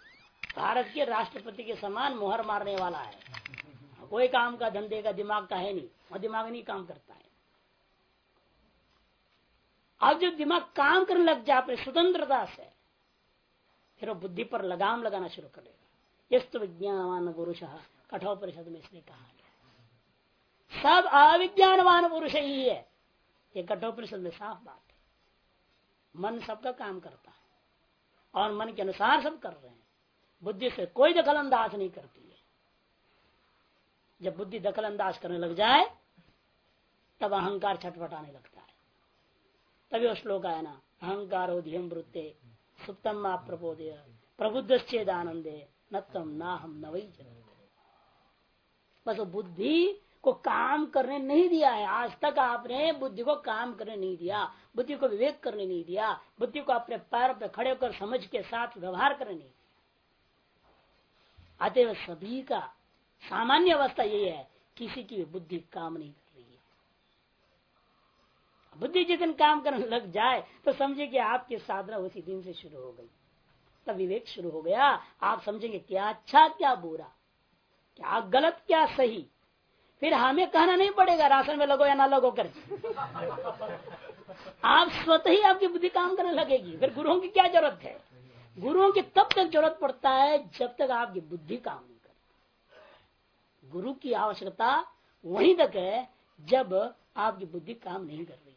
भारत के राष्ट्रपति के समान मोहर मारने वाला है। कोई काम का धंधे का दिमाग का है नहीं। और दिमाग नहीं काम करता अब जब दिमाग काम करने लग जाए, अपनी स्वतंत्रता से, फिर वो बुद्धि पर लगाम लगाना शुरू करेगा यस्त विज्ञानवान पुरुष कठोर परिषद में इसने कहा गया सब अविज्ञानवान पुरुष ही है। ये कठोर परिषद में साफ़ बात है। मन सबका काम करता है, और मन के अनुसार सब कर रहे हैं। बुद्धि से कोई दखल अंदाज नहीं करती है। जब बुद्धि दखल अंदाज करने लग जाए, तब अहंकार छटपटाने लगता है। तभी वो श्लोक आया ना, अहंकार धियम वृत्ते सुप्तम प्रबोधय प्रबुद्ध चेद आनंदे न तम ना हम न वही बस बुद्धि को काम करने नहीं दिया है, आज तक आपने बुद्धि को काम करने नहीं दिया, बुद्धि को विवेक करने नहीं दिया, बुद्धि को अपने पैर पर खड़े होकर समझ के साथ व्यवहार करने नहीं अतएव सभी का सामान्य अवस्था यही है, किसी की भी बुद्धि काम नहीं कर बुद्धि जिस दिन काम करने लग जाए तो समझे कि आपकी साधना उसी दिन से शुरू हो गई। तब विवेक शुरू हो गया। आप समझेंगे क्या अच्छा क्या बुरा। क्या गलत, क्या सही। फिर हमें कहना नहीं पड़ेगा, राशन में लगो या ना लगो कर। आप स्वतः ही आपकी बुद्धि काम करने लगेगी। फिर गुरुओं की क्या ज़रूरत है? गुरुओं की तब तक ज़रूरत पड़ता है जब तक आपकी बुद्धि काम नहीं करती। गुरु की आवश्यकता वहीं तक है जब आपकी बुद्धि काम नहीं कर रही।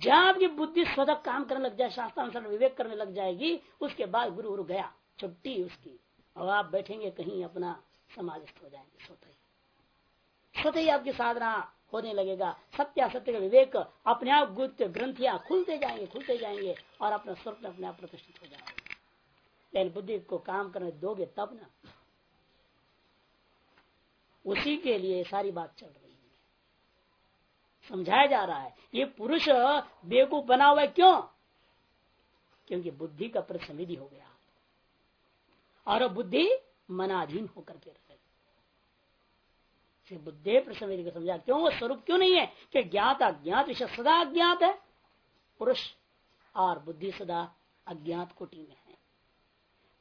जहाँ आपकी बुद्धि स्वतः काम करने लग जाए शास्त्रानुसार विवेक करने लग जाएगी, उसके बाद गुरु गुरु गया। छुट्टी उसकी। और आप बैठेंगे कहीं, अपना समाधिस्थ हो जाएँगे स्वतः ही। स्वतः ही आपकी साधना होने लगेगा। सत्य, असत्य का विवेक अपने आप गुप्त ग्रंथियाँ खुलते जाएँगे खुलते जाएँगे और अपना स्वप्न अपने आप प्रतिष्ठित हो जाएँगे। लेकिन बुद्धि को काम करने दोगे तब ना। उसी के लिए सारी बात चल रही समझाया जा रहा है। ये पुरुष बेवकूफ़ बना हुआ है क्यों? क्योंकि बुद्धि का प्रसमिधि हो गया। और बुद्धि मनाधीन होकर के रहे बुद्धि प्रसमिधि को समझा। क्यों? वो स्वरूप क्यों नहीं है? कि ज्ञात अज्ञात, विषय सदा अज्ञात है। पुरुष और बुद्धि सदा अज्ञात कोटि में है।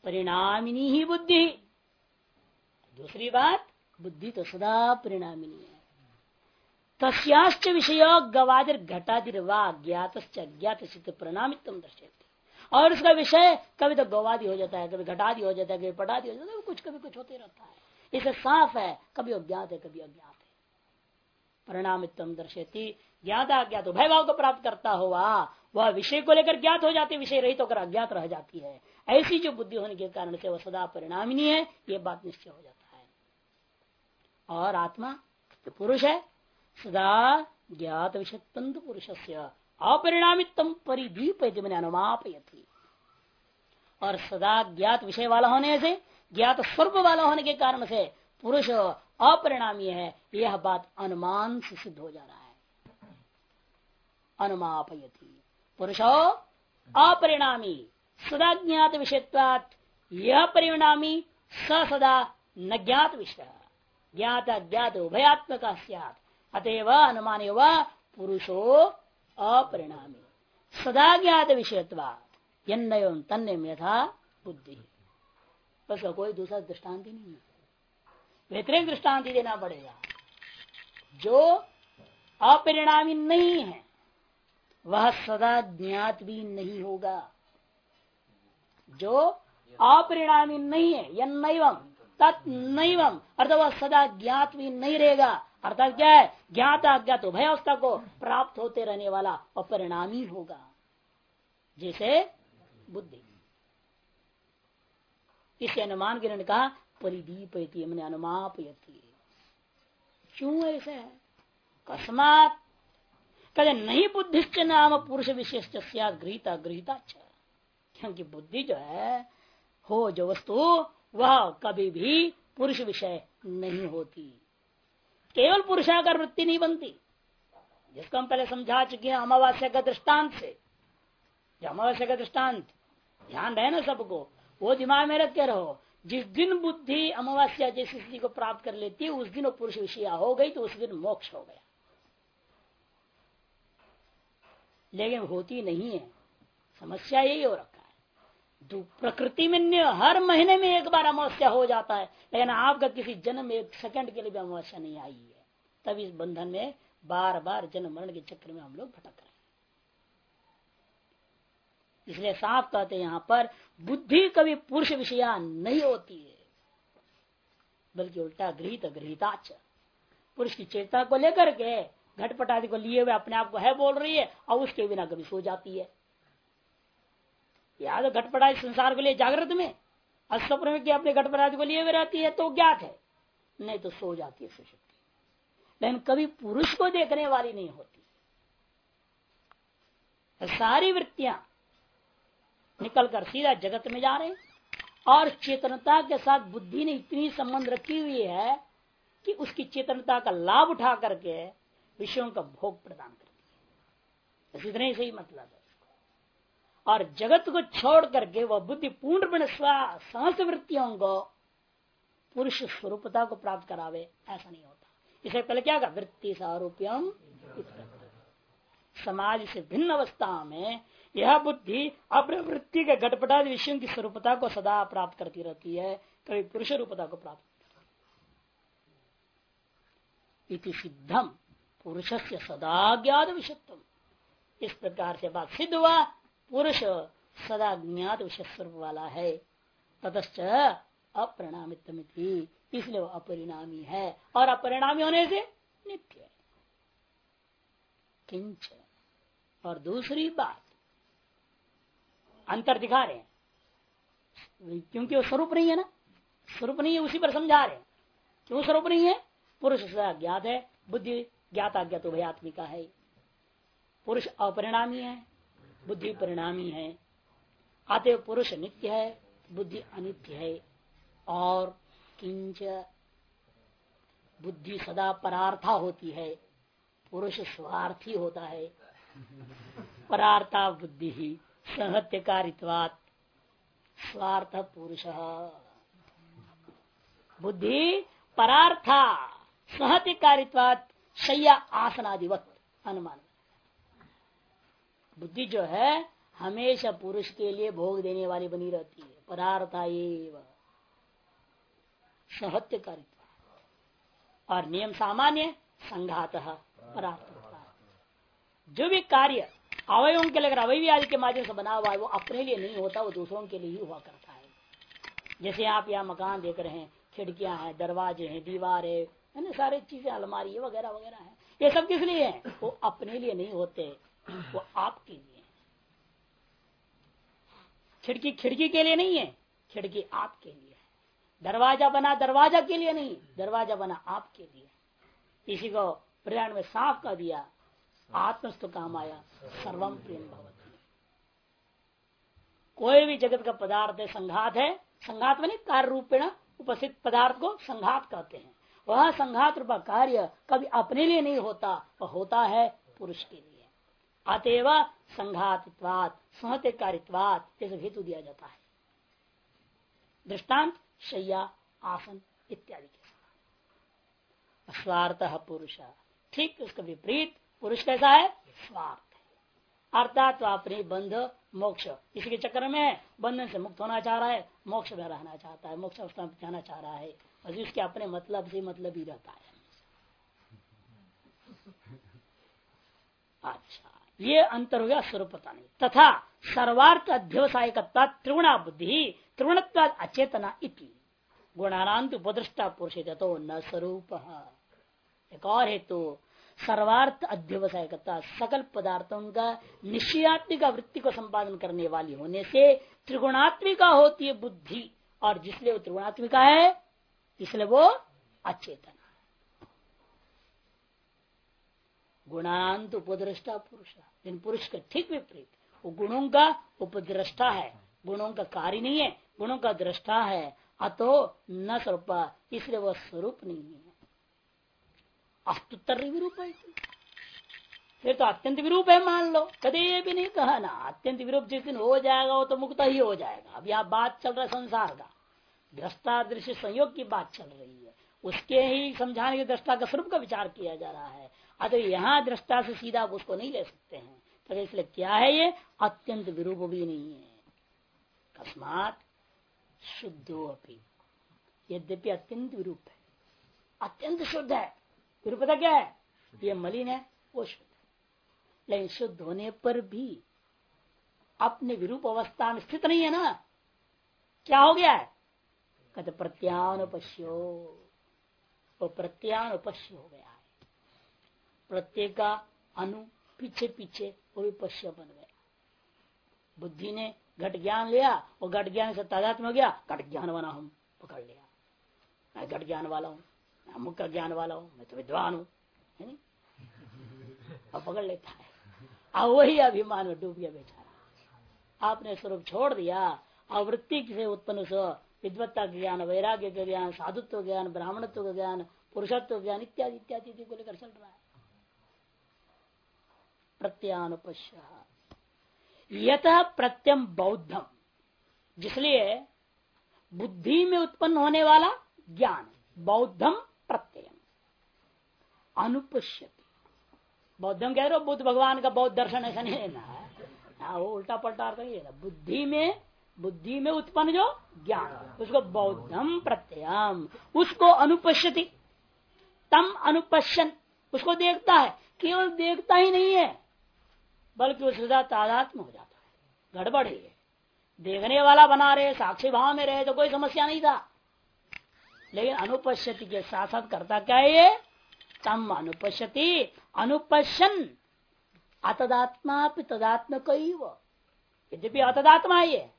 परिणामिनी ही बुद्धि। दूसरी बात, बुद्धि तो सदा परिणामिनी है। तस्याश्च विषय गवादिर घटादिर वा अज्ञात अज्ञात सिद्ध परिणामित्व दर्शे और उसका विषय कभी तो गवादि हो जाता है, कभी घटादि हो जाता है, कभी पटादि हो जाता है कुछ कभी कुछ होते रहता है। इसे साफ़ है, कभी अज्ञात है, कभी अज्ञात है। परिणामित्व दर्शेती ज्ञात अज्ञात उभय भाव को प्राप्त करता हुआ, वह विषय को लेकर ज्ञात हो जाती है, विषय रहित होकर अज्ञात रह जाती है। ऐसी जो बुद्धि होने के कारण से वह सदा परिणामिनी है, ये बात निश्चय हो जाता है। और आत्मा जो पुरुष है सदा ज्ञात विषय पुरुष से अपरिणामित्व परिदीप मैंने अनुमापयती। और सदा ज्ञात विषय वाला होने से ज्ञात स्वरूप वाला होने के कारण से पुरुष अपरिणामी है, यह बात अनुमान से सिद्ध हो जा रहा है। अनुमापयती। पुरुषो अपरिणामी, सदा ज्ञात विषयत्वात यह परिणामी, स सदा न ज्ञात विषय ज्ञात अज्ञात उभयात्मक अतएव अनुमान पुरुषो अपरिणामी। सदा ज्ञात एवं तन्य यथा बुद्धि। उसका कोई दूसरा दृष्टांत ही नहीं है। व्यतिरिक दृष्टांत ही देना पड़ेगा। जो अपरिणामी नहीं है, वह सदा ज्ञात भी नहीं होगा। जो अपरिणामी नहीं है यम तत् नैवम अर्थात वह सदा ज्ञात भी नहीं रहेगा अर्थात क्या है? ज्ञात अज्ञात उभय अवस्था को प्राप्त होते रहने वाला अपरिणामी होगा। जैसे बुद्धि। इसे अनुमान के कहा परिदीप मैंने अनुमापयती। क्यों ऐसे है? कस्मात कहते नहीं बुद्धिश्च नाम पुरुष विशेष गृहिता गृहिता क्योंकि बुद्धि जो है, हो जो वस्तु, वह कभी भी पुरुष विषय नहीं होती। केवल पुरुषाकार वृत्ति नहीं बनती। जिसको हम पहले समझा चुके हैं अमावस्या का दृष्टांत से। अमावस्या का दृष्टांत, ध्यान रहे ना सबको, वो दिमाग में रख के रहो। जिस दिन बुद्धि अमावस्या जैसी स्थिति को प्राप्त कर लेती है, उस दिन वो पुरुष विषय हो गई तो उस दिन मोक्ष हो गया। लेकिन होती नहीं है। समस्या यही हो रखा है। प्रकृति में हर महीने में एक बार अमावस्या हो जाता है, लेकिन आपका किसी जन्म एक सेकंड के लिए भी अमावस्या नहीं आई। तब इस बंधन में बार बार जन्म मरण के चक्र में हम लोग भटक रहे इसलिए साफ़ कहते हैं यहाँ पर, बुद्धि कभी पुरुष विषया नहीं होती है, बल्कि उल्टा गृहित गृहिताच। पुरुष की चेतना को लेकर के घटपट आदि को लिए हुए अपने आप को है बोल रही है, और उसके बिना कभी सो जाती है। याद घटपट आदि संसार को लिए जागृत में, अस्वप्न में अपने घटपट आदि को लिए हुए रहती है तो ज्ञात है। नहीं तो सो जाती है सुशक्ति लेकिन कभी पुरुष को देखने वाली नहीं होती। सारी वृत्तियाँ निकलकर सीधा जगत में जा रहे और चेतनता के साथ बुद्धि ने इतनी संबंध रखी हुई है कि उसकी चेतनता का लाभ उठा करके विषयों का भोग प्रदान करती है। इतने सही मतलब है और जगत को छोड़ करके वह बुद्धि पूर्ण समस्त वृत्तियों को पुरुष स्वरूपता को प्राप्त करावे, ऐसा नहीं होता। इसे पहले क्या कहा? वृत्ति सारूप्यम समाज से भिन्न अवस्था में यह बुद्धि अपने वृत्ति के घटपटाद विषयों की स्वरूपता को सदा प्राप्त करती रहती है कभी पुरुष रूपता को प्राप्त इति सिद्धम पुरुष से सदा ज्ञात विषत्व इस प्रकार से बात सिद्ध हुआ, पुरुष सदा ज्ञात विषय स्वरूप वाला है। ततश्च अप्रणामित इसलिए वो अपरिणामी है। और अपरिणामी होने से नित्य है। किंच। और दूसरी बात, अंतर दिखा रहे हैं। क्योंकि वो स्वरूप नहीं है ना? स्वरूप नहीं है, उसी पर समझा रहे हैं। क्यों स्वरूप नहीं है? पुरुष सदा ज्ञात है, बुद्धि ज्ञात ज्ञात उभयात्मिका है। पुरुष अपरिणामी है, बुद्धि परिणामी है। आते पुरुष नित्य है, बुद्धि अनित्य है। और किंच बुद्धि सदा परार्था होती है, पुरुष स्वार्थी होता है। परार्था बुद्धि ही सहत्य कारित्वात स्वार्थ पुरुष। बुद्धि परार्था सहत्य कारित्वात शैया आसनादिवत अनुमान। बुद्धि जो है, हमेशा पुरुष के लिए भोग देने वाली बनी रहती है। परार्था सहत्य कारित्व और नियम सामान्य, संघात परार्थ जो भी कार्य अवयों के अगर अवयवी आदि के माध्यम से बना हुआ है, वो अपने लिए नहीं होता, वो दूसरों के लिए ही हुआ करता है। जैसे आप यहाँ मकान देख रहे हैं, खिड़कियाँ हैं, दरवाजे हैं, दीवार है ना, सारी चीज़ें, अलमारी वगैरह वगैरह है। ये सब किस लिए है? वो अपने लिए नहीं होते, वो आपके लिए खिड़की खिड़की के लिए नहीं है, खिड़की आपके लिए है। दरवाज़ा बना दरवाज़ा के लिए नहीं, दरवाज़ा बना आपके लिए। इसी को प्रयाण में साफ़ कर दिया, आत्मस्थ काम आया सर्वम प्रेम भवती। कोई भी जगत का पदार्थ है, संघात है, संघात में कार्य रूपेण उपस्थित पदार्थ को संघात कहते हैं। वह संघात रूपा कार्य कभी अपने लिए नहीं होता वह होता है पुरुष के लिए। अतएव संघातित्वात, सहते कारित्वात जैसे हेतु दिया जाता है। दृष्टांत शैया आसन इत्यादि के साथ स्वार्थ पुरुष। ठीक उसका विपरीत पुरुष कैसा है? स्वार्थ अर्थात तो बंध, मोक्ष। इसी के चक्कर में बंधन से मुक्त होना चाह रहा है, मोक्ष में रहना चाहता है, मोक्ष अवस्था में जाना चाह रहा है। और जिसके अपने मतलब से मतलब ही रहता है। अच्छा। ये अंतर हो गया स्वरूप पता नहीं। तथा सर्वार्थ अध्यवसाय त्रिगुणा बुद्धि त्रिगुण अचेतना इति। गुणानांत उपदृष्टा पुरुष तो न स्वरूप। एक और हेतु, सर्वार्थ अध्यवसायकता सकल पदार्थों का निश्चयात्मिका वृत्ति को संपादन करने वाली होने से त्रिगुणात्मिका होती है बुद्धि। और जिसलिए वो त्रिगुणात्मिका है, इसलिए वो अचेतन। गुणांत उपद्रष्टा पुरुष। लेकिन पुरुष का ठीक विपरीत। वो गुणों का उपद्रष्टा है। गुणों का कार्य नहीं है, गुणों का दृष्टा है। अतो न स्वरूप, इसलिए वह स्वरूप नहीं है। अस्तुत्तर विरूप है फिर तो अत्यंत विरूप है, मान लो। कदे भी नहीं कहा ना, अत्यंत विरूप जिस दिन हो जाएगा, वो तो मुक्त ही हो जाएगा। अब यहाँ बात चल रहा है संसार का। दृष्टा दृश्य संयोग की बात चल रही है। उसके ही समझाने के दृष्टा का स्वरूप का विचार किया जा रहा है। अतः यहाँ दृष्टा से सीधा आप उसको नहीं ले सकते हैं। तो इसलिए क्या है ये? अत्यंत विरूप भी नहीं है। अकस्मात शुद्धो अपनी यद्यपि अत्यंत विरूप है। अत्यंत शुद्ध है। विरूपता क्या है? ये मलिन है, वो शुद्ध लेकिन शुद्ध होने पर भी अपने विरूप अवस्था में स्थित नहीं है ना। क्या हो गया है? कहते प्रत्यानुपश्यो। वो प्रत्यानुपश्य हो गया। है प्रत्येक का अनु पीछे पीछे वो भी पश्य बन गया। बुद्धि ने घट ज्ञान लिया, वो घट ज्ञान से तादात में हो गया, घट ज्ञान बना हम पकड़ लिया। मैं घट ज्ञान वाला हूँ अमुक का ज्ञान वाला हूँ, मैं तो विद्वान हूँ, है अब पकड़ लेता है। अब वही अभिमान में डूब गया बेचारा। आपने स्वरूप छोड़ दिया, आवृत्ति से उत्पन्न स्व विद्वत्ता ज्ञान, वैराग्य का ज्ञान, साधुत्व ज्ञान, ब्राह्मणत्व का ज्ञान, पुरुषत्व ज्ञान इत्यादि इत्यादि को लेकर चल रहा है। प्रत्यानुपश्य। यत प्रत्यम बौद्धम। जिसलिए बुद्धि में उत्पन्न होने वाला ज्ञान बौद्धम प्रत्यय अनुपश्यति। बौद्धम कह रहे हो, बुद्ध भगवान का बौद्ध दर्शन ऐसा नहीं लेना है। वो उल्टा पलटा अर्थ नहीं लेना बुद्धि में बुद्धि में उत्पन्न जो ज्ञान, उसको बौद्धम प्रत्ययम। उसको अनुपश्यति। तम अनुपश्यन। उसको देखता है, केवल देखता ही नहीं है। बल्कि उसके साथ तादात्म हो जाता है। गड़बड़ है देखने वाला बना रहे, साक्षी भाव में रहे तो कोई समस्या नहीं था। लेकिन अनुपश्यति के साथ साथ करता क्या है ये? तम अनुपश्यति अनुपश्यन अतदात्मा तदात्म कई यद्यपि अतदात्मा है ये,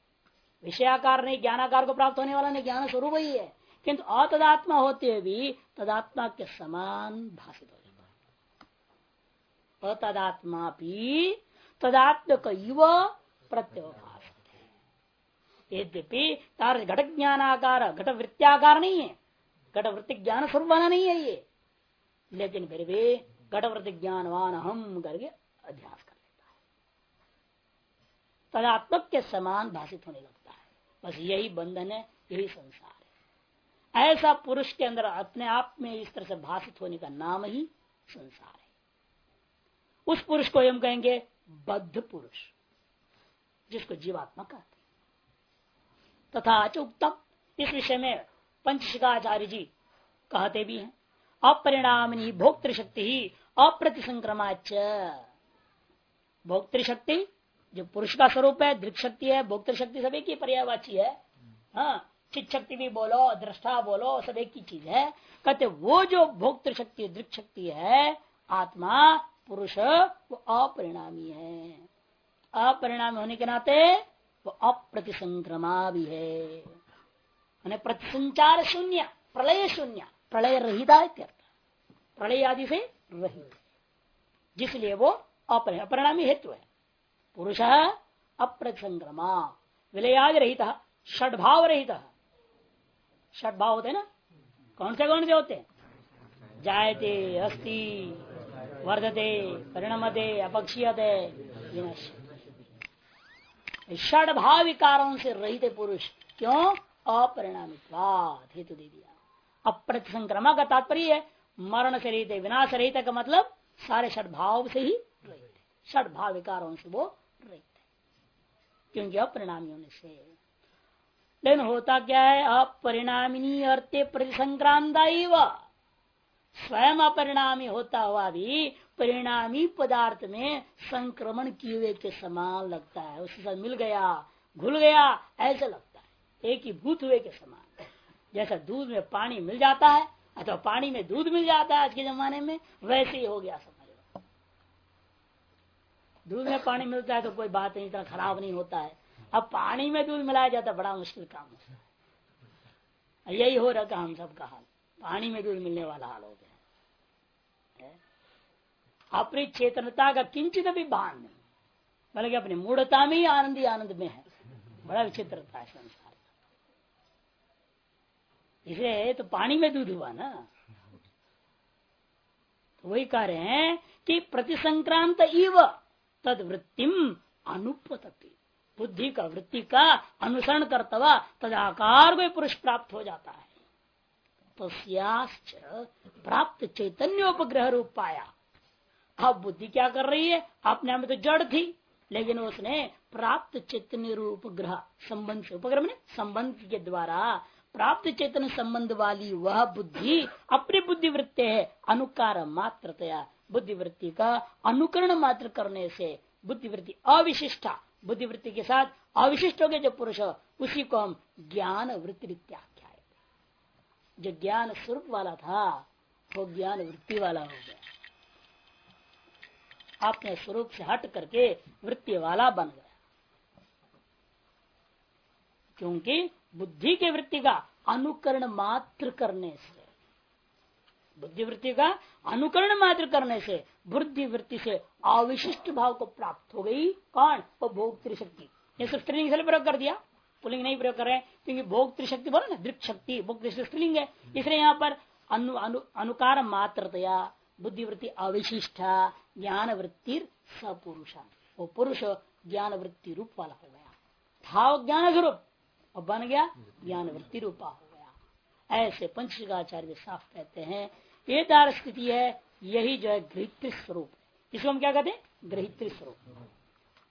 विषयाकार नहीं, ज्ञानाकार को प्राप्त होने वाला नहीं, ज्ञान स्वरूप ही है। किंतु अतदात्मा होते हुए भी तदात्मा के समान भाषित हो जाता है। अतदात्मा भी तदात्म युव प्रत्यवभाष यद्यपि तार घटक ज्ञानाकार घट वृत्तियाकार नहीं है घट वृत्ति ज्ञान स्वरूप बना नहीं है ये। लेकिन फिर भी घट वृत्ति ज्ञानवान हम करके अध्यास कर लेता है। तदात्मक के समान भाषित होने लगता है। बस यही बंधन है, यही संसार है। ऐसा पुरुष के अंदर अपने आप में इस तरह से भाषित होने का नाम ही संसार है। उस पुरुष को हम कहेंगे बद्ध पुरुष, जिसको जीवात्मा कहते तथा उत्तम इस विषय में पंचशिकाचार्य जी कहते भी हैं अपरिणामी भोक्तृशक्ति ही अप्रतिसंक्रमाच भोक्तृशक्ति, जो पुरुष का स्वरूप है दृक शक्ति है भोक्तृ शक्ति सब एक ही। पर्यावाची है हाँ चित शक्ति भी बोलो, दृष्टा बोलो सब एक ही चीज़ है। कहते वो जो भोक्तृ शक्ति दृक शक्ति है, आत्मा पुरुष, वो अपरिणामी है। अपरिणामी होने के नाते वो अप्रतिसंक्रमा भी है प्रतिसंचार शून्य, प्रलय शून्य, प्रलय रहिता प्रलय आदि से रहित जिसलिए वो अपरिणामी हेतु है। पुरुष अप्रतिसंक्रमा विलयाज रहित, षडभाव रहित। षडभाव होते ना? कौन से कौन से होते जायते अस्ति वर्धते, परिणमते, अपक्षीयते षड भाव विकारों से रहित पुरुष क्यों? अपरिणामित हेतु दे दिया। अप्रति संक्रमा का तात्पर्य है, मरण से रहित, विनाश रहित का मतलब सारे षड भाव से ही रहित षड भाव विकारों से वो रहित क्योंकि अपरिणामी होने से। लेकिन होता क्या है? अपरिणामिनी अर्थे प्रतिसंक्रांता स्वयं अपरिणामी होता हुआ भी परिणामी पदार्थ में संक्रमण किए हुए के समान लगता है। उसके साथ मिल गया, घुल गया, ऐसा लगता है। एक ही भूत हुए के समान। जैसा दूध में पानी मिल जाता है, अथवा पानी में दूध मिल जाता है आज के जमाने में, वैसे ही हो गया समझ लो। दूध में पानी मिलता है तो कोई बात नहीं, इतना खराब नहीं होता है। अब पानी में दूध मिलाया जाता बड़ा मुश्किल काम होता है। यही हो रहा हम सबका हाल। पानी में दूध मिलने वाला हाल हो गया अपनी चेतनता का किंचित भी भान नहीं। बल्कि अपनी मूढ़ता में ही आनंद ही आनंद में है। बड़ा विचित्रता है संसार का। इसे तो पानी में दूध हुआ ना। तो वही कह रहे हैं कि प्रतिसंक्रांत इव तद वृत्तिम अनुपति बुद्धि का वृत्ति का अनुसरण करता हुआ तदाकार को पुरुष प्राप्त हो जाता है। प्राप्त चैतन्योपग्रह रूप पाया अब बुद्धि क्या कर रही है? अपने में तो जड़ थी, लेकिन उसने प्राप्त चैतन्य रूप ग्रह संबंध से उपग्रह में संबंध के द्वारा प्राप्त चेतन संबंध वाली वह बुद्धि, अपनी बुद्धि वृत्ति है, अनुकार मात्रतया। बुद्धिवृत्ति का अनुकरण मात्र करने से बुद्धिवृत्ति अविशिष्टा, बुद्धिवृत्ति के साथ अविशिष्ट हो गए जो पुरुष, उसी को हम ज्ञान वृत्ति इत्याख्या जो ज्ञान स्वरूप वाला था, वो ज्ञान वृत्ति वाला हो गया। अपने स्वरूप से हट करके वृत्ति वाला बन गया। क्योंकि बुद्धि के वृत्ति का अनुकरण मात्र करने से, बुद्धि वृत्ति का अनुकरण मात्र करने से, बुद्धि वृत्ति से अविशिष्ट भाव को प्राप्त हो गई। कौन? वो भोग त्रिशक्ति। ये सब स्त्रीलिंग से प्रयोग कर दिया। पुलिंग नहीं प्रयोग कर रहे क्योंकि भोग त्रिशक्ति बोलो ना दृक शक्ति भोग स्त्रीलिंग है। इसलिए यहाँ पर अनु, अनु, अनुकार मात्रतया बुद्धिवृत्ति अविशिष्टा ज्ञान वृत्ति सपुरुष। वो पुरुष ज्ञान वृत्ति रूप वाला हो गया। भाव ज्ञान स्वरूप। और बन गया ज्ञान वृत्ति रूपा हो गया। ऐसे पंचगाचार्य साफ़ कहते हैं ये दार स्थिति है यही जो है गृहित स्वरूप। इसको हम क्या कहते हैं? गृहित स्वरूप।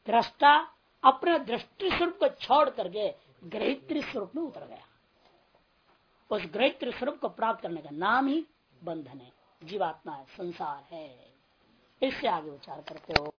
दृष्टा अपने दृष्टि स्वरूप को छोड़ करके ग्रहित स्वरूप में उतर गया। उस ग्रहित्र स्वरूप को प्राप्त करने का नाम ही बंधन है। जीवात्मा है, संसार है। इससे आगे विचार करते हो।